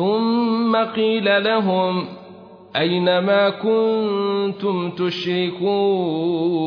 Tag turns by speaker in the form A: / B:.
A: ثم قيل لهم أين ما كنتم تشركون؟